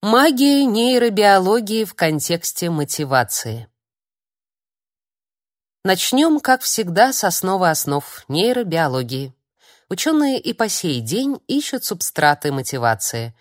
Магия нейробиологии в контексте мотивации. Начнем, как всегда, с основы основ нейробиологии. Ученые и по сей день ищут субстраты мотивации.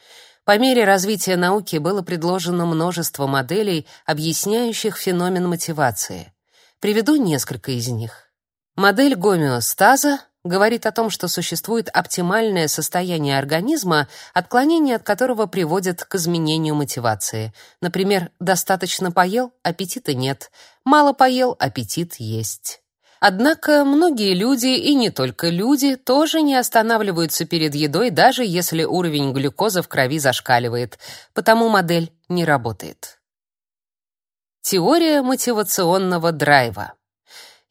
По мере развития науки было предложено множество моделей, объясняющих феномен мотивации. Приведу несколько из них. Модель гомеостаза говорит о том, что существует оптимальное состояние организма, отклонение от которого приводит к изменению мотивации. Например, достаточно поел, аппетита нет, мало поел, аппетит есть. Однако многие люди, и не только люди, тоже не останавливаются перед едой, даже если уровень глюкозы в крови зашкаливает, потому модель не работает. Теория мотивационного драйва.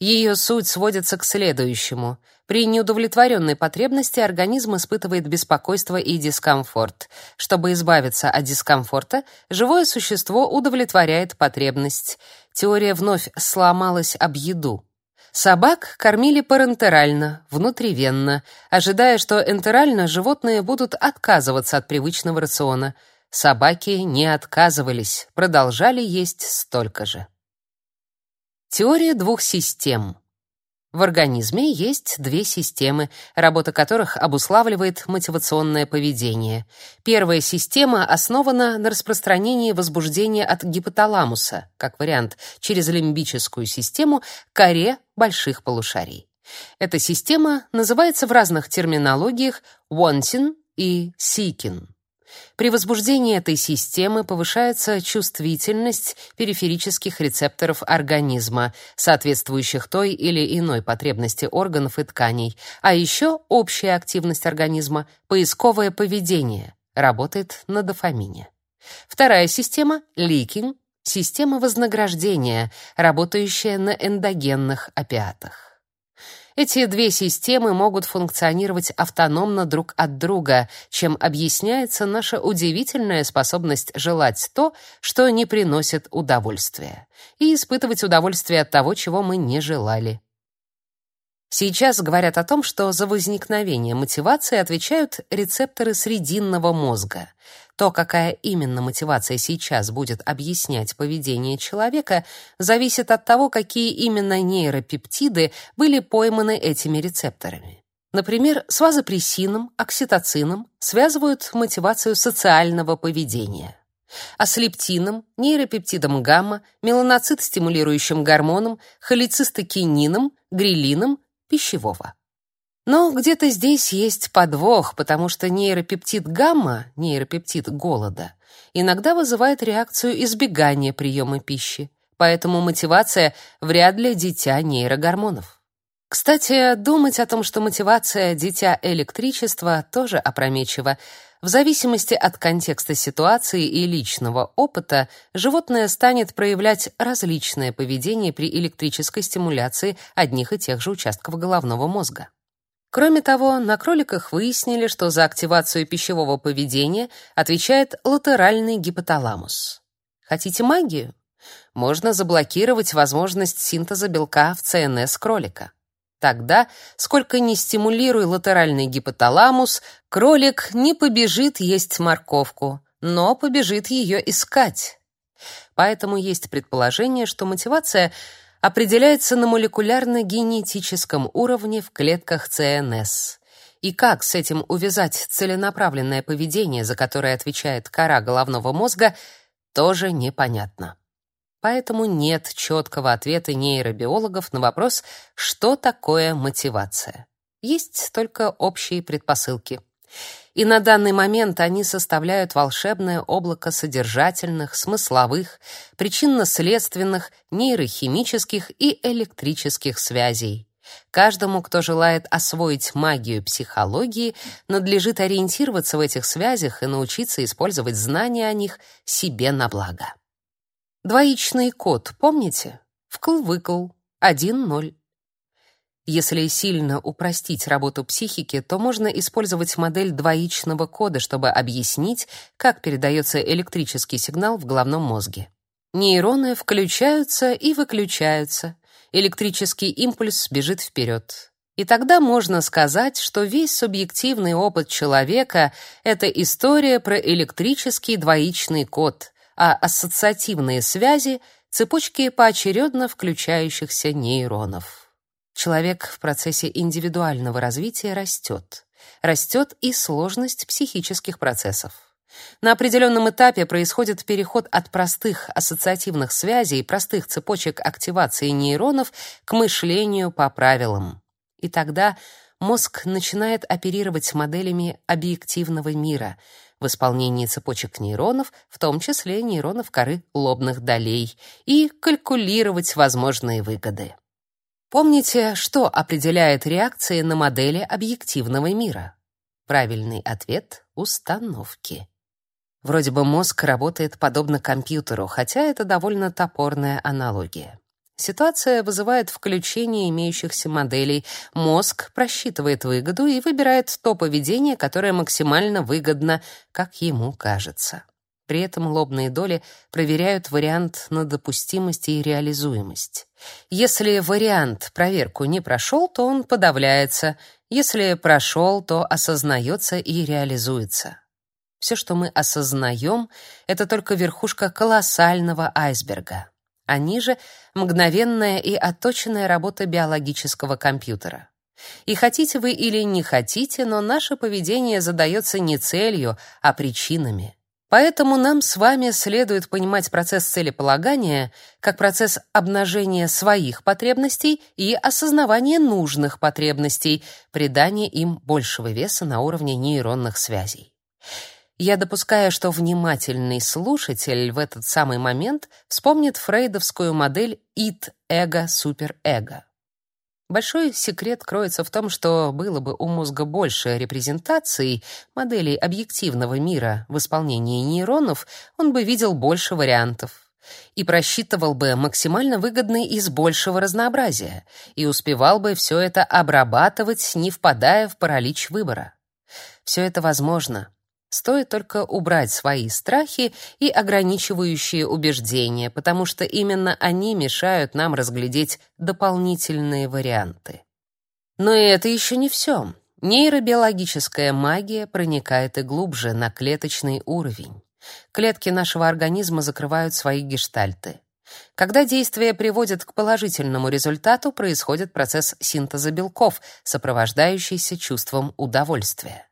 Ее суть сводится к следующему — при неудовлетворенной потребности организм испытывает беспокойство и дискомфорт. Чтобы избавиться от дискомфорта, живое существо удовлетворяет потребность. Теория вновь сломалась об еду. Собак кормили парентерально, внутривенно, ожидая, что энтерально животные будут отказываться от привычного рациона. Собаки не отказывались, продолжали есть столько же. Теория двух систем. В организме есть две системы, работа которых обуславливает мотивационное поведение. Первая система основана на распространении возбуждения от гипоталамуса, как вариант, через лимбическую систему коре больших полушарий. Эта система называется в разных терминологиях wanting и seeking. При возбуждении этой системы повышается чувствительность периферических рецепторов организма, соответствующих той или иной потребности органов и тканей, а еще общая активность организма, поисковое поведение, работает на дофамине. Вторая система — ликинг, система вознаграждения, работающая на эндогенных опиатах. Эти две системы могут функционировать автономно друг от друга, чем объясняется наша удивительная способность желать то, что не приносит удовольствия, и испытывать удовольствие от того, чего мы не желали. Сейчас говорят о том, что за возникновение мотивации отвечают рецепторы срединного мозга. То, какая именно мотивация сейчас будет объяснять поведение человека, зависит от того, какие именно нейропептиды были пойманы этими рецепторами. Например, с вазопрессином, окситоцином связывают мотивацию социального поведения. А с лептином, нейропептидом гамма, меланоцит-стимулирующим гормоном, холецистокинином, грилином пищевого. Но где-то здесь есть подвох, потому что нейропептид гамма, нейропептид голода, иногда вызывает реакцию избегания приема пищи. Поэтому мотивация вряд ли дитя нейрогормонов. Кстати, думать о том, что мотивация дитя электричества тоже опрометчиво. В зависимости от контекста ситуации и личного опыта, животное станет проявлять различное поведение при электрической стимуляции одних и тех же участков головного мозга. Кроме того, на кроликах выяснили, что за активацию пищевого поведения отвечает латеральный гипоталамус. Хотите магию? Можно заблокировать возможность синтеза белка в ЦНС кролика. Тогда, сколько ни стимулируй латеральный гипоталамус, кролик не побежит есть морковку, но побежит ее искать. Поэтому есть предположение, что мотивация определяется на молекулярно-генетическом уровне в клетках ЦНС. И как с этим увязать целенаправленное поведение, за которое отвечает кора головного мозга, тоже непонятно. Поэтому нет четкого ответа нейробиологов на вопрос, что такое мотивация. Есть только общие предпосылки. И на данный момент они составляют волшебное облако содержательных, смысловых, причинно-следственных, нейрохимических и электрических связей. Каждому, кто желает освоить магию психологии, надлежит ориентироваться в этих связях и научиться использовать знания о них себе на благо. Двоичный код, помните? Вкл-выкл, 1-0. Если сильно упростить работу психики, то можно использовать модель двоичного кода, чтобы объяснить, как передается электрический сигнал в головном мозге. Нейроны включаются и выключаются. Электрический импульс бежит вперед. И тогда можно сказать, что весь субъективный опыт человека — это история про электрический двоичный код, а ассоциативные связи — цепочки поочередно включающихся нейронов. Человек в процессе индивидуального развития растет. Растет и сложность психических процессов. На определенном этапе происходит переход от простых ассоциативных связей, простых цепочек активации нейронов к мышлению по правилам. И тогда мозг начинает оперировать моделями объективного мира в исполнении цепочек нейронов, в том числе нейронов коры лобных долей, и калькулировать возможные выгоды. Помните, что определяет реакции на модели объективного мира? Правильный ответ — установки. Вроде бы мозг работает подобно компьютеру, хотя это довольно топорная аналогия. Ситуация вызывает включение имеющихся моделей. Мозг просчитывает выгоду и выбирает то поведение, которое максимально выгодно, как ему кажется. При этом лобные доли проверяют вариант на допустимость и реализуемость. Если вариант проверку не прошел, то он подавляется. Если прошел, то осознается и реализуется. Все, что мы осознаем, это только верхушка колоссального айсберга. А ниже — мгновенная и отточенная работа биологического компьютера. И хотите вы или не хотите, но наше поведение задается не целью, а причинами. Поэтому нам с вами следует понимать процесс целеполагания как процесс обнажения своих потребностей и осознавания нужных потребностей, придания им большего веса на уровне нейронных связей. Я допускаю, что внимательный слушатель в этот самый момент вспомнит фрейдовскую модель id-эго-суперэго. Большой секрет кроется в том, что было бы у мозга больше репрезентаций, моделей объективного мира в исполнении нейронов, он бы видел больше вариантов и просчитывал бы максимально выгодный из большего разнообразия и успевал бы все это обрабатывать, не впадая в паралич выбора. Все это возможно, Стоит только убрать свои страхи и ограничивающие убеждения, потому что именно они мешают нам разглядеть дополнительные варианты. Но и это еще не все. Нейробиологическая магия проникает и глубже на клеточный уровень. Клетки нашего организма закрывают свои гештальты. Когда действие приводит к положительному результату, происходит процесс синтеза белков, сопровождающийся чувством удовольствия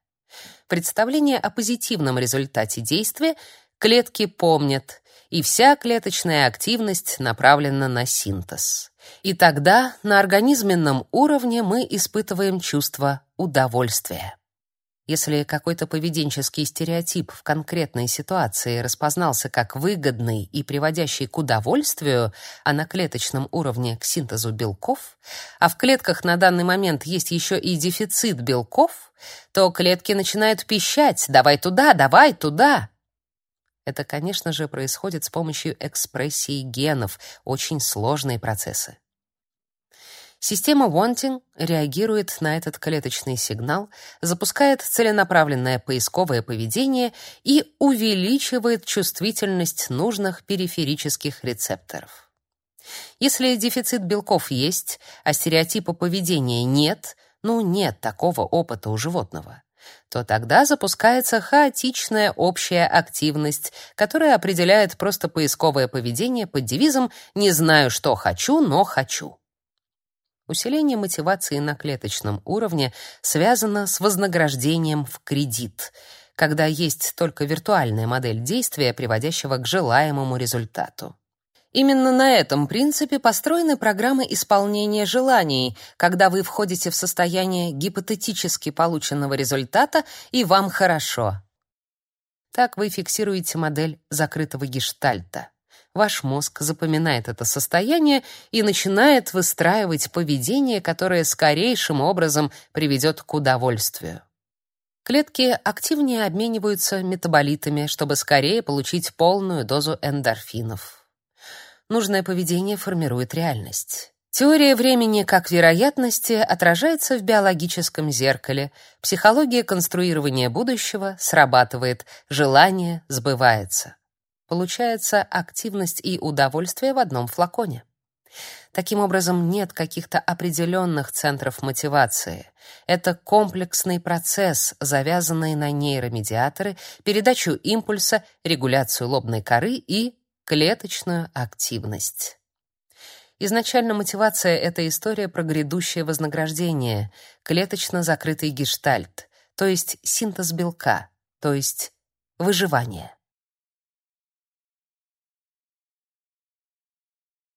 представление о позитивном результате действия клетки помнят, и вся клеточная активность направлена на синтез. И тогда на организменном уровне мы испытываем чувство удовольствия. Если какой-то поведенческий стереотип в конкретной ситуации распознался как выгодный и приводящий к удовольствию, а на клеточном уровне к синтезу белков, а в клетках на данный момент есть еще и дефицит белков, то клетки начинают пищать «давай туда, давай туда». Это, конечно же, происходит с помощью экспрессии генов, очень сложные процессы. Система Wanting реагирует на этот клеточный сигнал, запускает целенаправленное поисковое поведение и увеличивает чувствительность нужных периферических рецепторов. Если дефицит белков есть, а стереотипа поведения нет, ну нет такого опыта у животного, то тогда запускается хаотичная общая активность, которая определяет просто поисковое поведение под девизом «не знаю, что хочу, но хочу». Усиление мотивации на клеточном уровне связано с вознаграждением в кредит, когда есть только виртуальная модель действия, приводящего к желаемому результату. Именно на этом принципе построены программы исполнения желаний, когда вы входите в состояние гипотетически полученного результата и вам хорошо. Так вы фиксируете модель закрытого гештальта. Ваш мозг запоминает это состояние и начинает выстраивать поведение, которое скорейшим образом приведет к удовольствию. Клетки активнее обмениваются метаболитами, чтобы скорее получить полную дозу эндорфинов. Нужное поведение формирует реальность. Теория времени как вероятности отражается в биологическом зеркале. Психология конструирования будущего срабатывает, желание сбывается. Получается активность и удовольствие в одном флаконе. Таким образом, нет каких-то определенных центров мотивации. Это комплексный процесс, завязанный на нейромедиаторы, передачу импульса, регуляцию лобной коры и клеточную активность. Изначально мотивация — это история про грядущее вознаграждение, клеточно закрытый гештальт, то есть синтез белка, то есть выживание.